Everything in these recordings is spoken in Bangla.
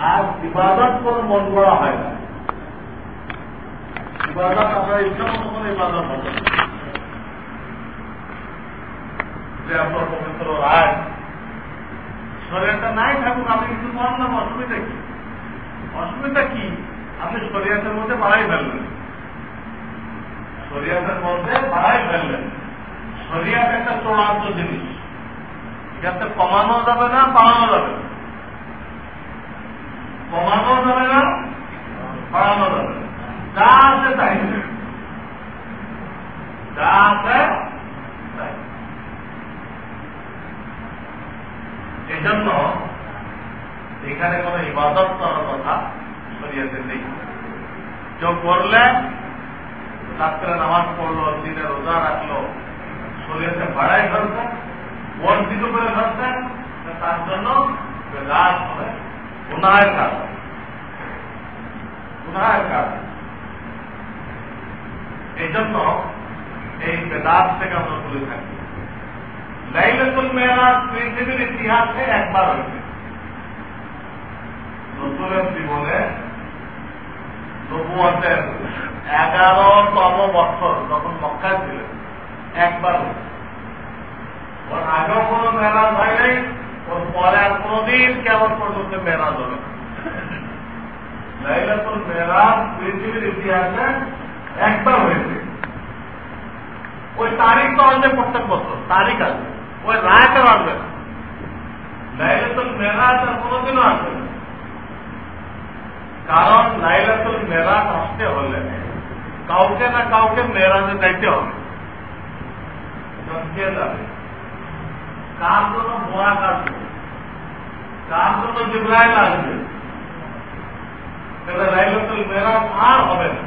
আর ইবাদত কোনো মন করা হয় না। ইবাদত আপনার ইচ্ছা মতো কোনো ইবাদত হবে পবিত্র রায় শরীরটা নাই থাকুক অসুবিধা কি? অসুবিধা কি? আপনি শরীয়তের মধ্যে বাড়াই ফেললেন। শরীয়তের মধ্যে বাড়াই ফেললেন। শরীয়ত একটা চূড়ান্ত জিনিস। এটাতে কমানো যাবে না, বাড়ানো যাবে না। কমানো যাবে না বাড়ানো যাবে যা আছে তাই। যা আছে তাই। এই এখানে কোন ইবাদত করার কথা শরীয়তে নেই। কেউ করলে, রাত্রে নামাজ পড়ল, দিনে রোজা রাখল শরীরতে বাড়াই ফেলছে করে ফেলছে তার জন্য হবে। গুনাহের কাজ এই জন্য এই বেদাত থেকে আমরা দূরে থাকি। লাইলাতুল মেরাজ পৃথিবীর ইতিহাসে একবার হয়েছে। রসুলের জীবনে নবুয়াতের এগারোতম বছর যখন মক্কায় ছিলেন, একবার হয়েছে। আগেও কোনো মেরাজ হয় নাই ওর পরে কোনদিন কেমন পর্যন্ত মেরাজ হবে? লাইলাতুল মেরাজ পৃথিবীর ইতিহাসে একবার হয়েছে। ওই তারিখ তো আসবে প্রত্যেক বছর, তারিখ আসবে। ওই রায়টা আসবে না। লাইলাতুল মেরাজ আর কোনোদিনও আসবে না। কারণ লাইলাতুল মেরাজ আসতে হলে কাউকে না কাউকে মেরাজে যাইতে হবে। কার জন্য বোয়াক আসবে কার জন্য জিব্রাইল আসবে লাইলাতুল মেরাজ আর হবে না।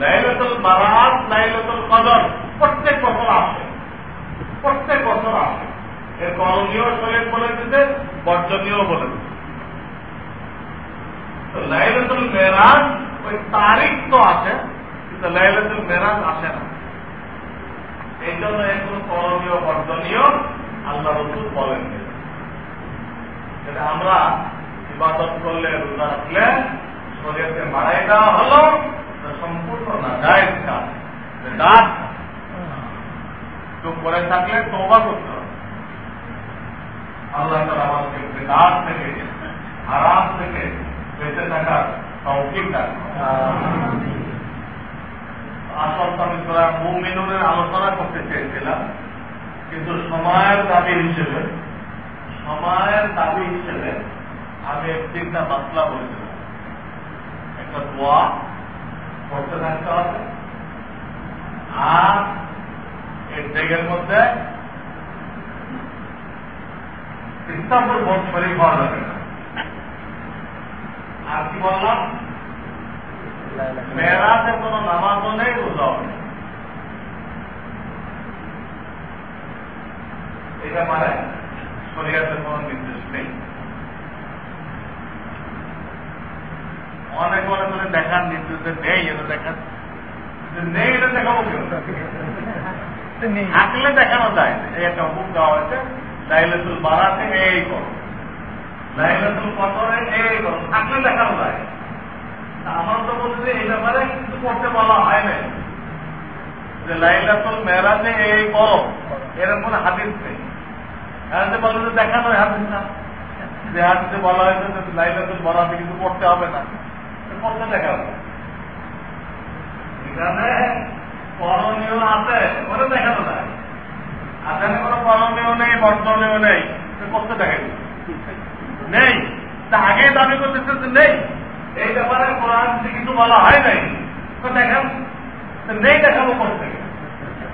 লাইলাতুল বারাত লাইলাতুল কদর প্রত্যেক বছর আসে, প্রত্যেক বছর আসে। এর করণীয় শরীর বলে দিতে বর্জনীয় বলে দিতে লাইলাতুল মেরাজ, ওই তারিখ তো আছে, কিন্তু লাইলাতুল মেরাজ আসে না। এই জন্য এর করণীয়, বর্জনীয়, আল্লাহ রসুল বলেন সেটা আমরা ইবাদত করলে রোজা রাখলে শরীরকে বাড়াই দেওয়া হলো সম্পূর্ণ না কাজ চুপ করে থাকলে তোবা করতে হবে। আল্লাহ তালা থেকে আরাম থেকে বেঁচে থাকার তৌফিক আসল আমি তোরা মুমিনুনের আলোচনা করতে চেয়েছিলাম, কিন্তু সময়ের দাবি হিসেবে সময়ের দাবি হিসেবে আমি তিনটা মাসলা বলেছিলাম। একটা দোয়া করতে থাকতে হবে, আর এর ডেগের মধ্যে ইস্তাম্বুল বোধ শরীর হওয়া যাবে না। আর কি বললাম? মেয়েরাজের কোন নামাজও নেই, রোজাও নেই। এটা মানে শরীয়তের কোন নির্দেশ নেই অনেক মনে করে দেখার নির্দেশ নেই এটা দেখার। নেই এটা দেখাবো কেউ থাকলে দেখানো যায় এই একটা দেওয়া হয়েছে এই করো। এই থাকলে দেখানো যায় আমার তো বলছে এই ব্যাপারে কিছু করতে বলা হয় না। যে লাইলাতুল মেরাজে এই করো। এরকম হাদিস নেই। হাদিসে বলে দেখানো হাদিস না। যে হাদিসে বলা হয়েছে যে লাইলাতুল বরাতে কিছু করতে হবে না। করতে দেখাবো এখানে করণীয় দেখানো যায়। আসানে কোনো করণীয় নেই বর্তনীয় নেই করতে দেখেন। নেই। তা আগে দাবি করতেছে যে নেই। এই ব্যাপারে কোরআন কিছু বলা হয় নাই, তো দেখেন নেই দেখাবো করতে।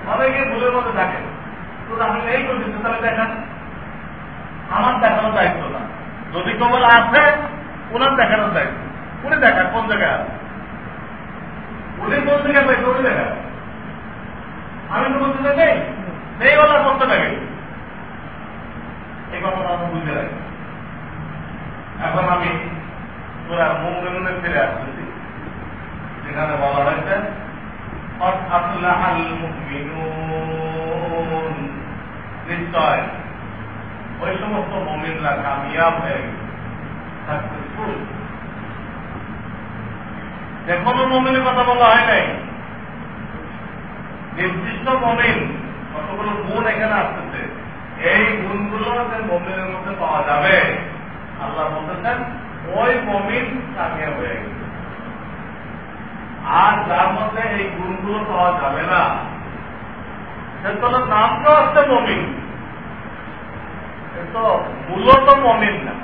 অনেকে ভুলের মধ্যে থাকে। তো আমি এই করতেছি, তাহলে দেখেন আমার দেখানোর দায়িত্ব না। যদি কেবল আছে ওনার দেখানোর দায়িত্ব। উনি দেখান, কোন জায়গায় আছে? উনি কোন জায়গায় পাইছে উনি দেখান। আমি তো বলতে নেই। নেই বলার করতে থাকে এই কথা আমরা বুঝে রাখি। এখন আমি তোরা মুমনে ফিরে আসতেছি, যেখানে বলা হয়েছে নিশ্চয় ওই সমস্ত মমিনরা কামিয়াব হয়ে গেছে। এখনও মমিনের কথা বলা হয় নাই। নির্দিষ্ট মমিন কতগুলো গুণ এখানে আসতেছে? এই গুণগুলো যে মমিনের মধ্যে পাওয়া যাবে, আল্লাহ বলতেছেন, ওই মমিন কামিয়াব হয়ে গেছে। আর যার মধ্যে এই গুণগুলো পাওয়া যাবে না, সে তো নামটা হচ্ছে মমিন। তো মূলত মমিন না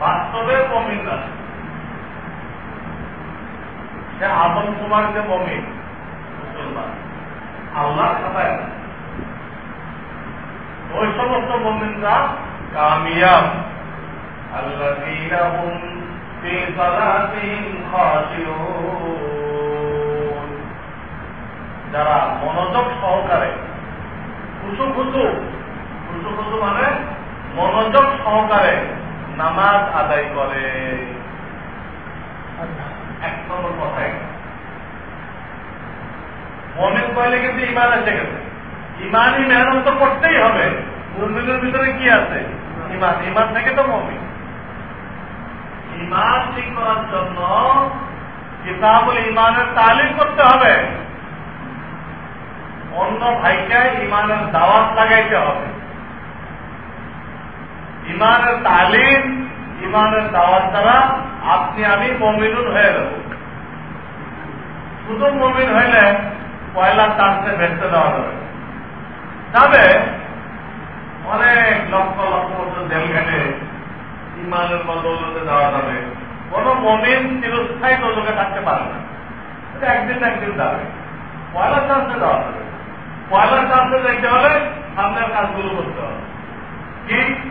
বাস্তবে মমিন না সে আদম কুমার যে মমিন মুসলমান আল্লাহ খাতায় না ওই সমস্ত মমিনরা কামিয়াব الذين هم في صلاتهم خاشعون যারা মনোযোগ সহকারে খুশু খুশু খুশু খুশু মানে মনোযোগ সহকারে নামাজ আদায় করে। এক নম্বর কথায় কিন্তু ইমান ইমানই মেহনত তো করতেই হবে। ভিতরে কি আছে? ইমান ইমান থেকে তো মমিন। ইমান ঠিক করার জন্য কিতাবুল ইমানের তালিম করতে হবে। অন্য ভাইকে ইমানের দাওয়াত লাগাইতে হবে। ইমানের তালিম ইমানের দাওয়াত দ্বারা আপনি, আমি মমিনুন হয়ে যাব। শুধু মমিন হইলে পয়লা চান্সে ভেসতে দেওয়া যাবে যাবে অনেক লক্ষ লক্ষ বছর জেল ঘেটে ইমানের বদৌলতে দেওয়া যাবে। কোন মমিন চিরস্থায়ী দৌলকে থাকতে পারে না। একদিন একদিন যাবে। পয়লা চান্সে দেওয়া যাবে। পয়লা চান্সে দেখতে হলে সামনের কাজগুলো করতে হবে। কি?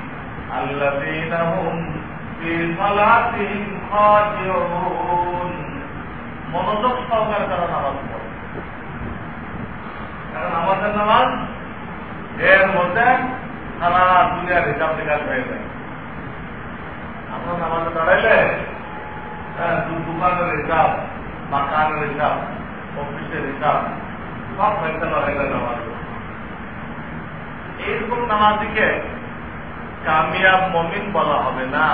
মনোযোগ সহকারে তারা নামাজ পড়ে। কারণ আমাদের নামাজ এর মধ্যে সারা দুনিয়ার হিসাব নিকাশ হয়ে যায়। আমরা নামাজে দাঁড়াইলে দোকানের হিসাব, মাকানের হিসাব, অফিসের হিসাব, সব ফেসলা হয়ে যায় নামাজ। এইরকম নামাজিকে কামিয়াব মমিন বলা হবে না।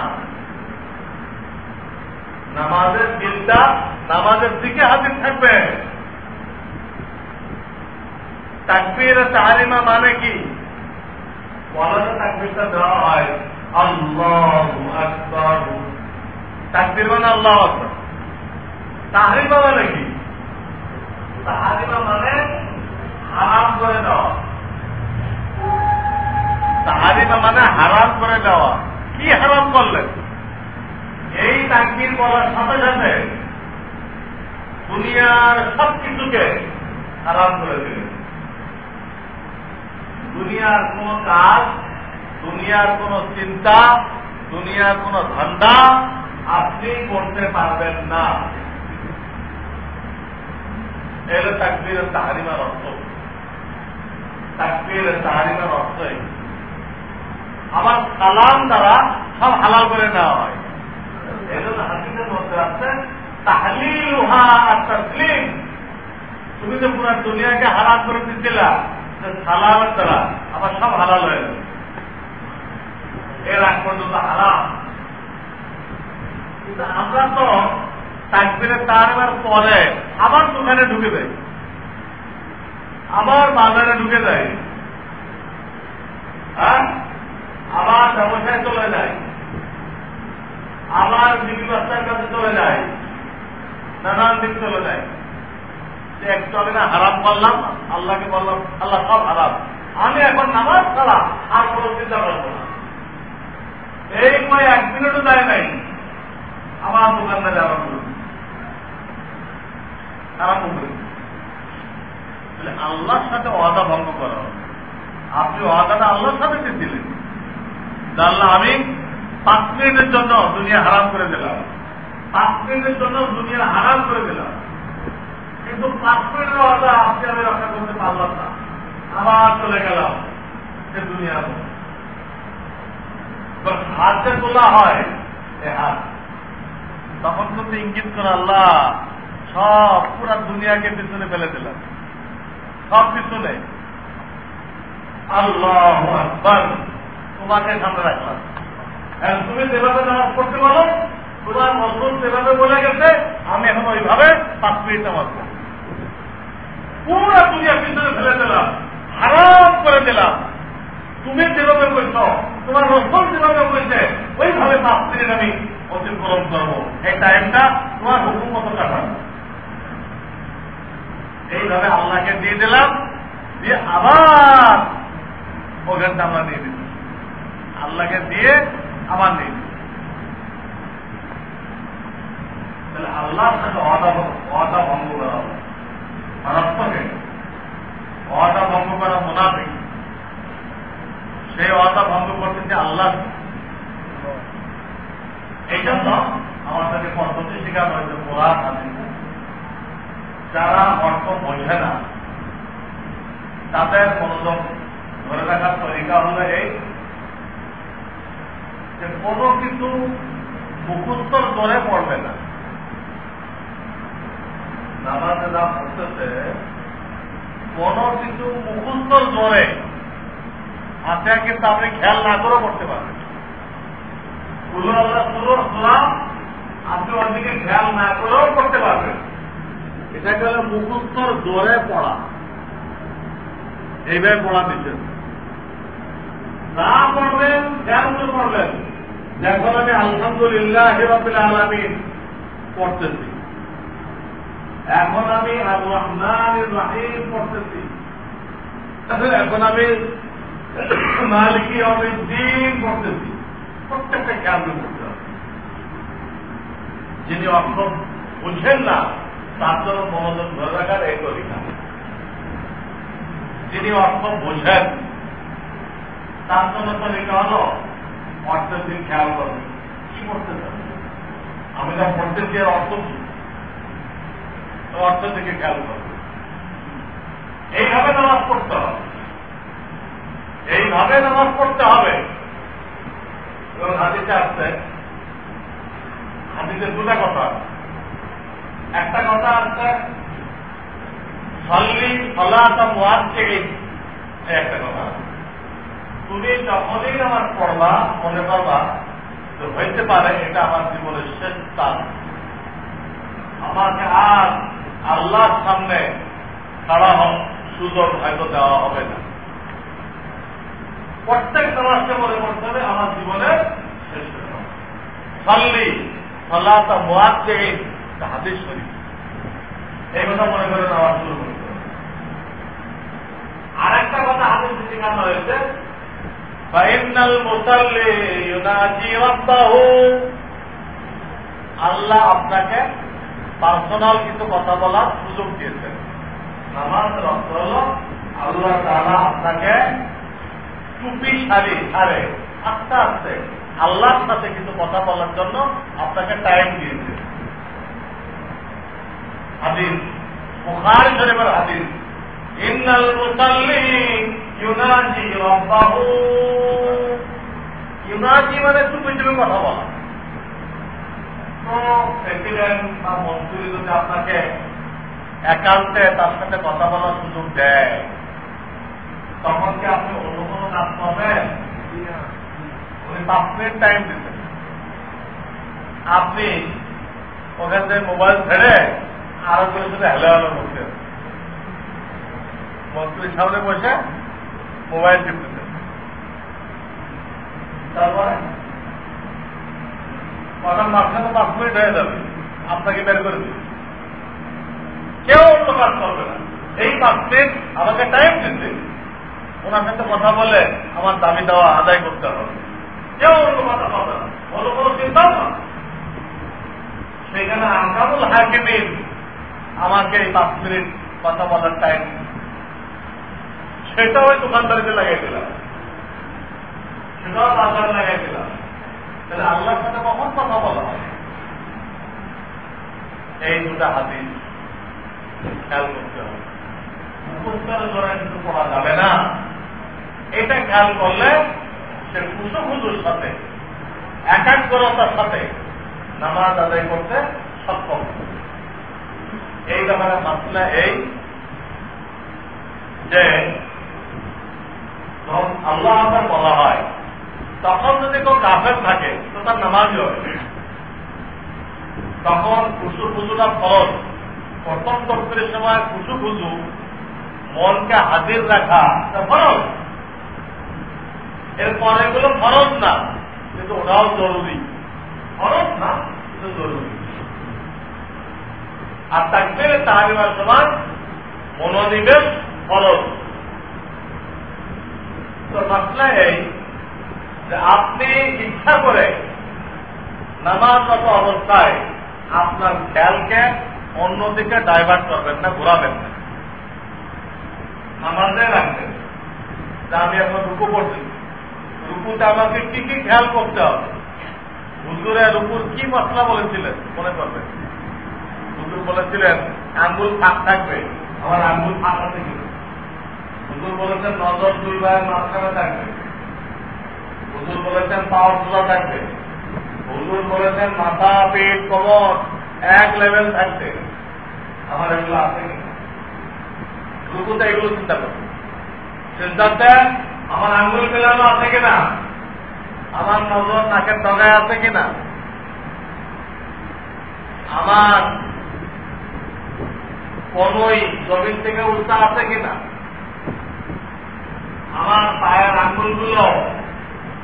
নামাজের দিলটা নামাজের দিকে হাজির থাকবে। তাকবীর তাহারিমা মানে কি? বলাতে তাকবীরটা দেওয়া হয়, আল্লাহ তাকবীর মানে আল্লাহ আকবর। তাহারিমা মানে কি? তাহারিমা মানে হারাম করে দেওয়া। তাহারিমা মানে হারাম করে দেওয়া। কি হারাম করলেন? এই তাকবীর বলার সাথে সাথে দুনিয়ার সব কিছুকে হারাম করে দিলেন। দুনিয়ার কোন কাজ, দুনিয়ার কোন চিন্তা, দুনিয়ার কোন ধান্দা আপনি করতে পারবেন না। এলো তাকবীরের তাহারিমার অর্থ। তাকবীরের তাহারিমার অর্থ আবার সালাম দ্বারা সব হালাল করে নেওয়া হয়। তুমি তো পুরো দুনিয়াকে হারাম করে দিচ্ছিলা সালামের দ্বারা আবার সব হালাল হয়ে যাবে এর আগ পর্যন্ত হারাম। কিন্তু আমরা তো তাকবিরে তারবার পরে আবার দোকানে ঢুকে যাই। আবার বাজারে ঢুকে যাই। হ্যাঁ? আবার ব্যবসায় চলে যায়। আবার বিবি বাচ্চার কাছে চলে যায়। নানান দিক চলে যায়। একটু আমি না হারাম করলাম আল্লাহকে বললাম, আল্লাহ সব হারাম। আমি এখন নামাজ ছাড়া আর কোনো চিন্তা করব না। এই কয় এক মিনিটও যায় নাই। আমার দোকানদারে আরম্ভ করি আল্লাহর সাথে ওয়াদা ভঙ্গ করা। আপনি ওয়াদাটা আল্লাহর সাথে দিলেন। জানলা আমি পাঁচ মিনিটের জন্য দুনিয়া হারাম করে দিলাম। পাঁচ মিনিটের জন্য দুনিয়া হারাম করে দিলাম। কিন্তু পাঁচ মিনিটের ওয়াদা আপনি আমি রক্ষা করতে পারলাম না। আবার চলে গেলাম সে দুনিয়ার হাতে তোলা হয় এ হাত তখন কিন্তু ইঙ্গিত করে আল্লাহ, সব পুরা দুনিয়াকে পিছনে ফেলে দিলাম সব পিছনে। আল্লাহ তোমাকে সামনে রাখলাম তুমি যেভাবে নামাজ পড়তে পারো, তোমার মজলুম যেভাবে বলে গেছে, আমি এখন ওইভাবে পাঁচ মিনিট নামাজ পড়ব। পুরো দুনিয়া পিছনে ফেলে দিলাম, হারাম করে দিলাম। তুমি যেভাবে বলছ, তোমার রসল যেভাবে বলছে, ওইভাবে পাঁচ মিনিট আমি অতিক্রম করব। এই টাইমটা তোমার হুকুম মতো কাটাবো। এইভাবে আল্লাহকে দিয়ে দিলাম, দিয়ে আবার ওখানটা আমরা দিলাম আল্লাহকে দিয়ে আবার নিয়ে তাহলে আল্লাহর সাথে অদা অদা ভঙ্গ করা হবে। মারাত্মকে অদা ভঙ্গ করা মোনাফিক। সেই অদা ভঙ্গ করতেছে আল্লাহ এই জন্য আমাদেরকে পদ্ধতি শেখানো হয়েছে, কোরআন হাদিস। যারা অর্থ বোঝে না, তাদের মনোযোগ ধরে রাখার তরিকা হলো এই যে কোনো কিছু মুখস্থর করে পড়বে না। নামাজে যা পড়তেছে, কোন কিছু মুখস্থর জোরে আছে কিন্তু আপনি খেয়াল না করেও করতে পারবেন। আপনি ওদিকে খেয়াল না করেও করতে পারবেন। এটাকে হলো জোরে পড়া? এইভাবে পড়া দিচ্ছেন না পড়বেন, খেয়াল করে পড়বেন। এখন আমি আলহামদুলিল্লাহ হিরাবিল আলমিন পড়তেছি। এখন আমি রাহিম পড়তেছি। এখন আমি মালিকি অমিত দিন পড়তেছি। প্রত্যেকটা খেয়াল করে পড়তে হবে। যিনি অর্থ বুঝেন না, তার জন্য মনোযোগ ধরে রাখার এই তরিকা যিনি অর্থ বোঝেন, তার জন্য তরিকা হল। অর্থের দিন খেয়াল করবেন কি করতে আমি যা পড়তেছি এর অর্থ কি? অর্থ দিকে খেয়াল করবে এইভাবে নামাজ পড়তে হবে। এইভাবে নামাজ পড়তে হবে। এবং হাতিতে আসছে। হাতিতে দুটা কথা একটা কথা আছে, সল্লি ফলাতা মোয়াজ থেকে একটা কথা তুমি যখনই আমার পড়বা, মনে করবা তো হইতে পারে এটা আমার জীবনের শেষ স্থান। আমাকে আর আল্লাহর সামনে খাড়া সুযোগ হয়তো দেওয়া হবে না। প্রত্যেক নামাজকে মনে করতে হবে আমার জীবনের শেষ সাল্লি সাল্লাহ মোয়াজ থেকে হাদিস এই কথা মনে করে নামাজ শুরু করতে আরেকটা কথা হাদিস শেখানো ফাইনাল মুসাল্লি ইউনাজি রাব্বাহু আল্লাহ আপনাকে পার্সোনাল কিছু কথা বলার সুযোগ দিয়েছেন। নামাজ অর্থ হল, আল্লাহ তারা আপনাকে টুপি সারি সারে আস্তে আস্তে আল্লাহর সাথে কিছু কথা বলার জন্য আপনাকে টাইম দিয়েছে। হাদিস, বুখার শরীফের হাদিস, ইন্নাল মুসাল্লি ইউনাজি রব্বাহু। ইউনাজি মানে টুপি টুপি কথা বলা। তো প্রেসিডেন্ট বা মন্ত্রী যদি আপনাকে একান্তে তার সাথে কথা বলার সুযোগ দেয়, তখন কি আপনি অন্য কোনো কাজ পাবেন উনি পাঁচ মিনিট টাইম দিতেন আপনি ওখান থেকে মোবাইল ছেড়ে আরও করে শুধু হেলে হেলে বসে মন্ত্রীর সামনে বসে মোবাইল টিপতেছেন তারপরে? মাঝখানে পাঁচ মিনিট হয়ে যাবে। আপনাকে বের করে দিবে কেউ অন্য কাজ করবে না। এই পাঁচ মিনিট আমাকে টাইম দিতে। ওনার সাথে কথা বলে আমার দাবি দেওয়া আদায় করতে হবে। কেউ অন্য কথা পাবে না। অন্য কোনো চিন্তাও না। সেখানে আকামুল হাকিমিন আমাকে এই পাঁচ মিনিট কথা বলার টাইম সেটাও ওই দোকানদারিতে লাগাই দিলাম সেটাও বাজারে লাগাই দিলাম তাহলে আল্লাহর সাথে কখন কথা বলা হয়? এই দুটা হাদিস খেয়াল করতে হবে। মুখস্থের দ্বারা কিন্তু পড়া যাবে না। এটা খেয়াল করলে সে কুসুখুজুর সাথে, একাগ্রতার সাথে নামাজ আদায় করতে সক্ষম। এই ব্যাপারে মাসলা এই যে আল্লাহ আপনার বলা হয়, তখন যদি কেউ গাফের থাকে, তো তার নামাজ হবে। তখন খুশু খুশুটা ফরজ। প্রথম তফসিলের সময় খুশু খুশু মনকে হাজির রাখা ফরজ। এরপর এগুলো ফরজ না, কিন্তু ওটাও জরুরি। ফরজ না, কিন্তু জরুরি। আর থাকবে তাহারিমার সময় মনোনিবেশ ফরজ। তো মশলা এই যে আপনি ইচ্ছা করে নামাজগত অবস্থায় আপনার খেয়ালকে অন্যদিকে ডাইভার্ট করবেন না, ঘোরাবেন না। নামাজে রাখবেন। যে আমি এখন রুকু করছি। রুকুতে আমাকে কি কি খেয়াল করতে হবে? হুজুরের রুকুর কি মশলা বলেছিলেন? মনে করবেন। হুজুর বলেছিলেন, আঙ্গুল ফাঁক থাকবে। আমার আঙ্গুল ফাঁক আছে কিনা? হুজুর বলেছেন, নজর দুই ভাইয়ের মাঝখানে থাকবে। হুজুর বলেছেন, পাওয়ার খোলা থাকবে। হুজুর বলেছেন, মাথা, পেট এক লেভেল থাকবে। আমার এগুলো আছে এগুলো চিন্তা করবে আমার আঙ্গুল মেলানো আছে কিনা আমার নজর নাকের ডগায় আছে কিনা আমার কোনই জমিন থেকে উল্টা আছে কিনা আমার পায়ের আঙ্গুলগুলো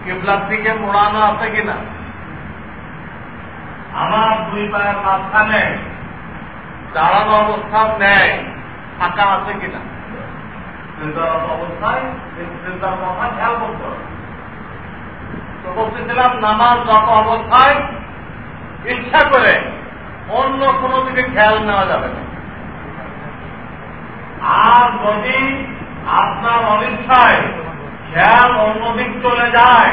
কেবলার দিকে মোড়ানো আছে কিনা? আমার দুই পায়ের মাঝখানে দাঁড়ানো অবস্থান নেয় ফাঁকা আছে কিনা? খেয়াল নামাজ অবস্থায় ইচ্ছা করে অন্য কোনো দিকে খেয়াল নেওয়া যাবে না। আর যদি আপনার অনিচ্ছায় খেয়াল অন্যদিক চলে যায়।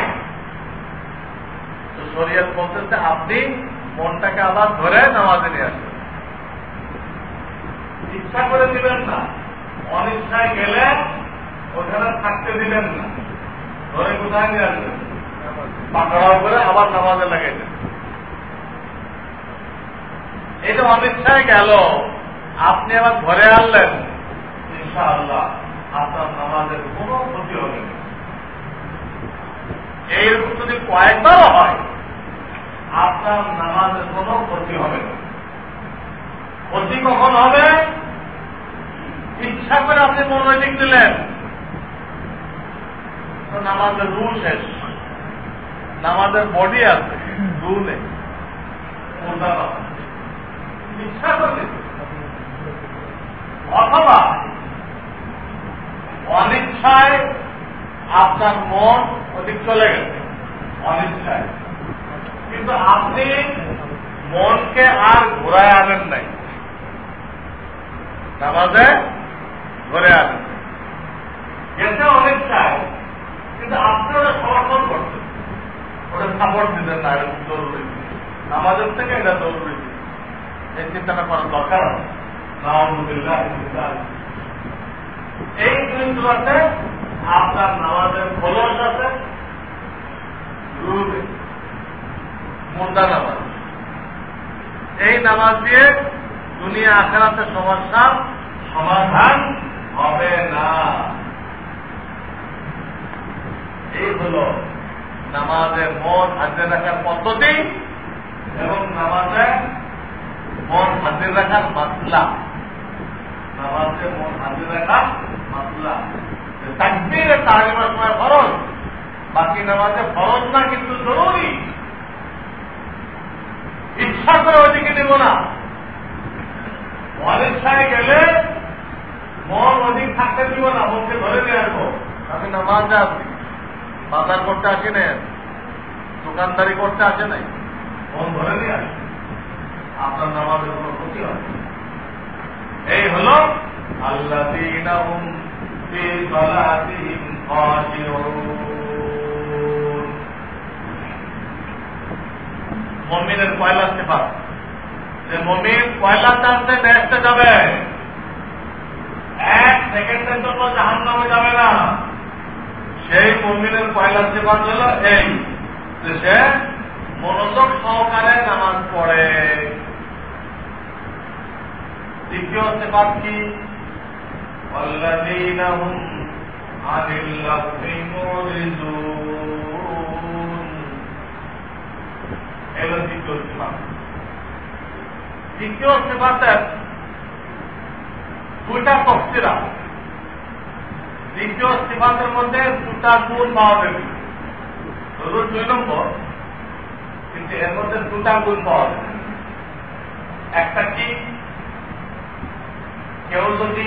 তো শরীয়ত বলতেছে, আপনি মনটাকে আবার ধরে নামাজে নিয়ে আসবেন ইচ্ছা করে দিবেন না। অনিচ্ছায় গেলে ওখানে থাকতে দিবেন না। ধরে কোথায় নিয়ে আসবেন? পাকড়াও করে আবার নামাজে লাগাইতেন এটা অনিচ্ছায় গেল, আপনি আবার ঘরে আনলেন, ইনশাআল্লাহ। আপনার নামাজের কোনো ক্ষতি হবে না। এইরকম যদি কয়েকবারও হয়, আপনার নামাজের কোনো ক্ষতি হবে না। ক্ষতি কখন হবে? ইচ্ছা করে আপনি মনোনৈতিক দিলেন। নামাজের রু শেষ। নামাজের বডি আছে রু ইচ্ছা করলে। অথবা অনিচ্ছায় আপনার মন ওদিক চলে গেছে। অনিচ্ছায়। কিন্তু আপনি মনকে আর ঘোরায় আনেন নাই। নামাজে ঘরে আনেন গেছে অনিচ্ছায়, কিন্তু আপনি ওটা সমর্থন করছেন। ওটা সাপোর্ট দিতেন না, এটা জরুরি। নামাজের থেকে এটা জরুরি। এই চিন্তাটা করার দরকার আছে। এই জিনিসগুলোতে আপনার নামাজের খোলস আছে। মুর্দা নামাজ। এই নামাজ দিয়ে দুনিয়া আখেরাতে সমস্যা সমাধান হবে না। এই হল নামাজের মন হাতে রাখার পদ্ধতি এবং নামাজে মন হাতে রাখার মাসলা নামাজে মন রাখার মাসলা তাকবীরে তালিমার সময় ফরজ ইচ্ছা করে ওইদিকে নেব না। অনিচ্ছায় গেলে মন অধিক থাকতে দিব না মনকে ধরে নিয়ে আসব। আমি নামাজে আসি বাজার করতে আসি না, দোকানদারি করতে আসে নাই। মন ধরে নিয়ে আসি। আপনার নামাজের কোনো ক্ষতি হবে এই হল মমিনের পয়লা সেফাত। যে মমিন পয়লা চান্সে নেক্সটে যাবে। এক সেকেন্ডের জন্য জাহান নামে যাবে না। সেই মমিনের পয়লা হল এই যে সে মনোযোগ সহকারে নামাজ পড়ে। দ্বিতীয় সেফাত কি? والذين هم عن اللغو معرضون এগুলো দ্বিতীয় সিফাত দ্বিতীয় সিফাতের দুইটা তফসিরা দ্বিতীয় সিফাতের মধ্যে দুটা গুণ পাওয়া যাবে ধরুন দুই নম্বর কিন্তু এর মধ্যে দুটা গুণ পাওয়া যাবে একটা কি কেউ যদি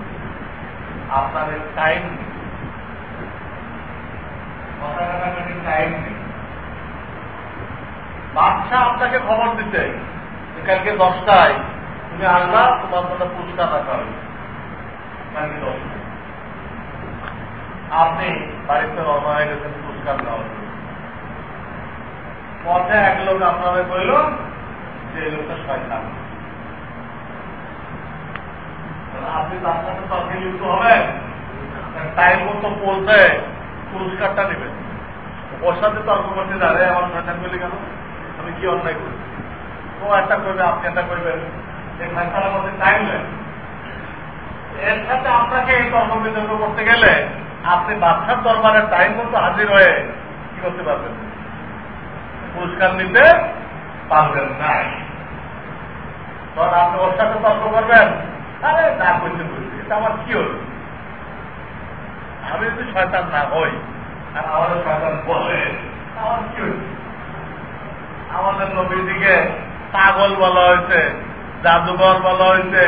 আপনাদের টাইম নেই। কথা টাইম নেই। বাচ্চা আপনাকে খবর দিতে কালকে দশটায় তুমি আসবা, তোমার মধ্যে পুরস্কার রাখা হবে। কালকে দশটায়। আপনি বাড়িতে রওনা হয়ে গেছেন, পুরস্কার জন্য। পথে এক লোক আপনাদের বলল যে লোকটা শয়তান। আপনি তার সাথে তর্কে লিপ্ত হবেন টাইম মতো পৌঁছে পুরস্কারটা নেবেন। ওর সাথে তর্ক করতে দাঁড়ায় আমার শয়তান বলে গেল আমি কি অন্যায় করি? ও একটা করবে, আপনি একটা করবেন। এই ফেসলার মধ্যে টাইম নেয় এর সাথে আপনাকে এই তর্ক বিতর্ক করতে গেলে আপনি বাচ্চার দরবারে টাইম মতো হাজির হয়ে কি করতে পারবেন? পুরস্কার নিতে পারবেন না তখন আপনি ওর সাথে তর্ক করবেন। আরে না করতে আমার কি হল আমি শয়তান না, হই। আর শয়তান বলে আমার কি আমাদের নবীদিকে পাগল বলা হয়েছে, জাদুঘর বলা হয়েছে,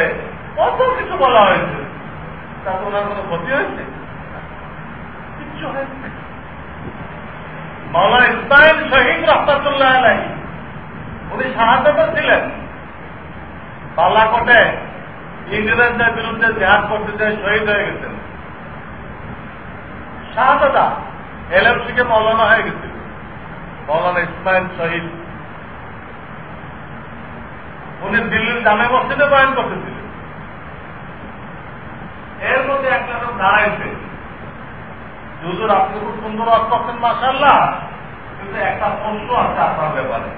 কত কিছু বলা হয়েছে। তাতে কোনো ক্ষতি হয়েছে? কিচ্ছু হয়েছে। মাওলা ইসমাইল শহীদ রহমতুল্লাহ আলাই উনি সাহায্য ছিলেন। বালাকোটে ইংরেজদের বিরুদ্ধে জেহাদ করতে যায় শহীদ হয়ে গেছেন শাহাদা এলএম থেকে মৌলানা হয়ে গেছে। মৌলানা ইসমাইল শহীদ। উনি দিল্লির জামে মসজিদে বয়ান করতেছিলেন। এর মধ্যে একটা লোক দাঁড়াইছে। হুজুর, আপনি খুব সুন্দর অর্থ করছেন মাসাল্লাহ কিন্তু একটা প্রশ্ন আছে আপনার ব্যাপারে।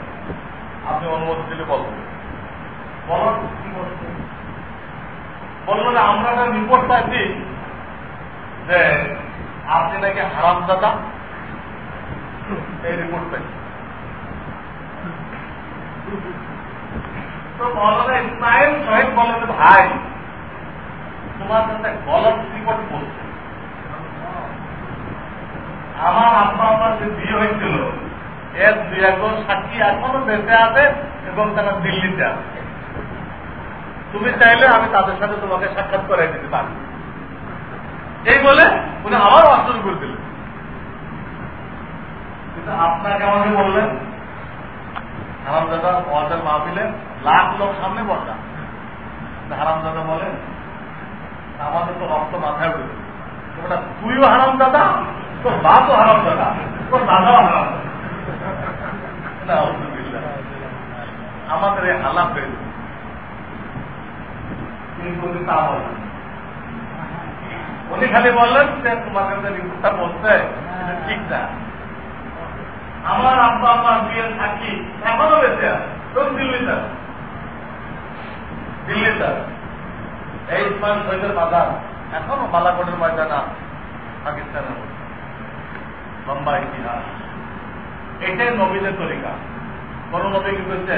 আপনি অনুমতি দিলে বলবেন। বলুন কি বলছেন বলল যে আমরা একটা রিপোর্ট পাইছি যে আপনি নাকি হারাম দাদা এই রিপোর্ট পাইছি। তো মৌলানা ইসমাইল শহীদ বলেন ভাই, তোমার সাথে গলত রিপোর্ট বলছে। আমার আব্বা আমার যে বিয়ে হয়েছিল, এর দুই একজন সাক্ষী এখনও বেঁচে আছে এবং তারা দিল্লিতে আছে। তুমি চাইলে আমি তাদের সাথে তোমাকে সাক্ষাৎ করাই দিতে পারি। এই বলে উনি আবার অস্ত্র করে দিলেন। কিন্তু আপনাকে আমাকে বললেন হারামদাদা ওয়াদের মাহফিলে লাখ লোক সামনে বসা। হারামদাদা বলেন, আমাদের তো রক্ত মাথায় উঠে ওটা তুইও হারামদাদা তোর বাপও হারামদাদা তোর দাদাও হারামদাদা আমাদের এই হালাত হয়েছে কিন্তু তা বলেন উনি খালি বললেন যে, তোমার কাছে রিপোর্টটা বলছে ঠিক না। আমার আব্বা আমার বিয়ের থাকি, এখনও বেঁচে আছে কোন দিল্লিতে দিল্লিতে এই ইসমান শহীদের বাজার, এখনও বালাকোটের ময়দানা পাকিস্তানের লম্বা ইতিহাস। এটাই নবীদের তরিকা। কোন নবী কি বলছে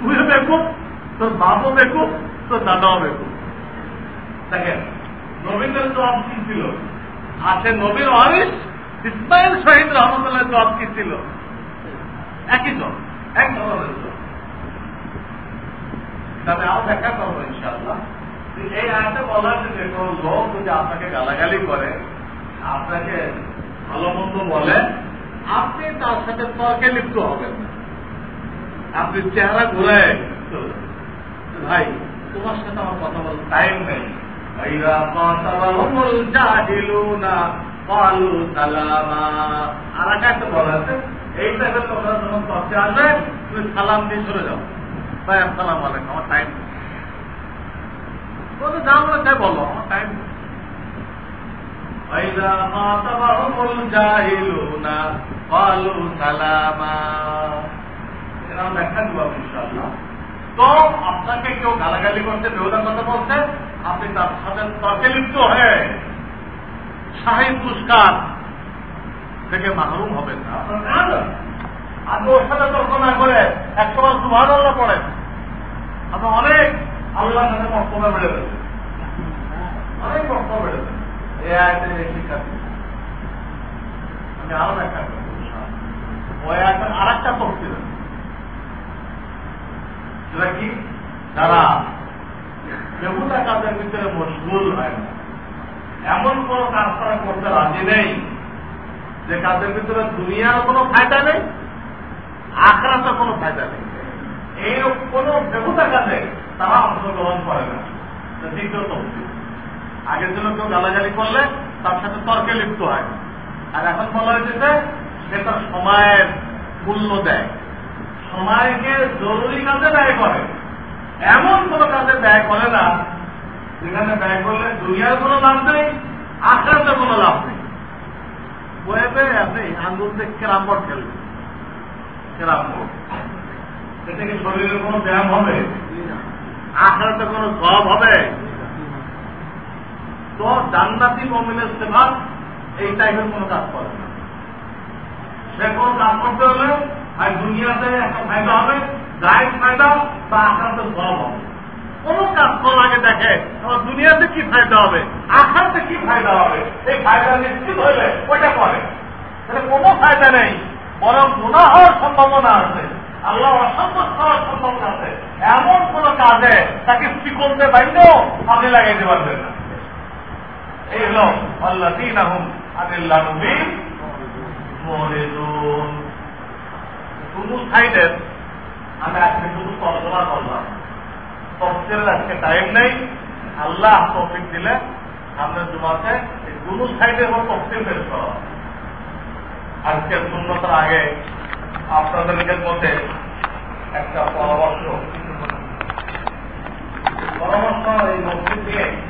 তুইও বেকুব তোর বাপও বেকুব তোর দাদাও বেকুব দেখেন নবীন্দ্র জবাব কি ছিল? আছে নবীর অরিস ইসমাইল শহীদ রহমতুল্লাহ জব কি ছিল? একই জব এক ধরনের জব তবে আরও দেখা করব ইনশাল্লাহ এই আয়তে বলা যে কোনো লোক যদি আপনাকে গালাগালি করে, আপনাকে ভালো মন্দ বলে, আপনি তার সাথে তর্কে লিপ্ত হবেন না। আপনি চেহারা ঘুরে। ভাই, তোমার সাথে আমার কথা বলার টাইম নেই। আর একটা বল আছে, এই টাইপের তোমরা যখন পথে আসবে, তুমি সালাম দিয়ে চলে যাও। ভাই, আসসালাম আলাইকুম, আমার টাইম যা বলে, তাই বলো, আমার টাইম পালু সালামা। এরকম ব্যাখ্যা দিব তো আপনাকে কেউ গালাগালি করছে বেহুদার কথা বলছে, আপনি তার সাথে তর্কে লিপ্ত হয়ে শাহী পুরস্কার থেকে মাহরুম না। আপনি ওর সাথে তর্ক না করে একশো বার আল্লাহ পড়েন। আপনার অনেক আল্লাহ সাথে মর্তবা বেড়ে গেছে অনেক মর্তবা বেড়ে গেছে এই আয়তের শিক্ষা আমি আরও ব্যাখ্যা করব আর একটা শক্তি রয়েছে। সেটা কি? তারা বেহুদা কাজের ভিতরে মশগুল হয় না। এমন কোন কাজ তারা করতে রাজি নেই যে কাজের ভিতরে দুনিয়ার কোনো ফায়দা নেই আখড়াতে কোনো ফায়দা নেই। এই কোন বেহুদা কাজে তারা অংশগ্রহণ করে না। দ্বিতীয় তফসিল। আগের জন্য কেউ গালাগালি করলে তার সাথে তর্কে লিপ্ত হয়। আর এখন বলা হয়েছে সে তার সময়ের মূল্য দেয়। সময়কে জরুরি কাজে ব্যয় করে। এমন কোন কাজে ব্যয় করে না, যেখানে ব্যয় করলে দুনিয়ার কোনো লাভ নেই আখড়াতে কোনো লাভ নেই। ওয়েবে আছে আঙ্গুল থেকে কেরাম বোর্ড খেলবে। কেরাম বোর্ড। এতে কি শরীরের কোনো ব্যায়াম হবে? আখড়াতে কোনো সব হবে? তো জান্নাতি মমিনের সেভাগ এই টাইপের কোনো কাজ করে না। সে কোনো কাজ করতে হলে আর দুনিয়াতে একটা ফায়দা হবে। গায়ের ফায়দা বা আখাতে সব হবে। কোন কাজ করার আগে দেখে, আমার দুনিয়াতে কি ফায়দা হবে? আখাতে কি ফায়দা হবে? এই ফায়দা নিশ্চিত হলে ওইটা করে। তাহলে কোনো ফায়দা নেই, বরং গুণা হওয়ার সম্ভাবনা আছে। আল্লাহ অসম্ভব হওয়ার সম্ভাবনা আছে। এমন কোন কাজে তাকে শিকলতে বাইরেও আপনি লাগাইতে পারবেন না। এই হল, আল্লাহ তিন আদিল্লাহ নবীন, মরেদুন। দুটো সাইডের আমি আজকে শুধু তর্জমা করলাম। তফসিলের আজকে টাইম নেই। আল্লাহ তফিক দিলে সামনের জুমাতে এই দুটো সাইডে আমার তফসিল বের করা। আজকে শূন্যতার আগে আপনাদের মধ্যে একটা পরামর্শ। পরামর্শ এই মসজিদ দিয়ে